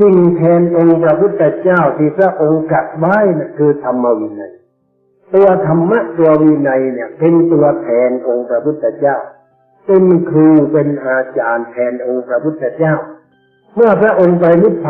สิ่งแทนองค์พระพุทธเจ้าที่พระองค์กัดไว้นะคือธรรมวินัยตัวธรรมะตัววินัยเนี่ย เป็นตัวแทนองค์พระพุทธเจ้า เป็นครูเป็นอาจารย์แทนองค์พระพุทธเจ้า เมื่อพระองค์ไปนิพพาน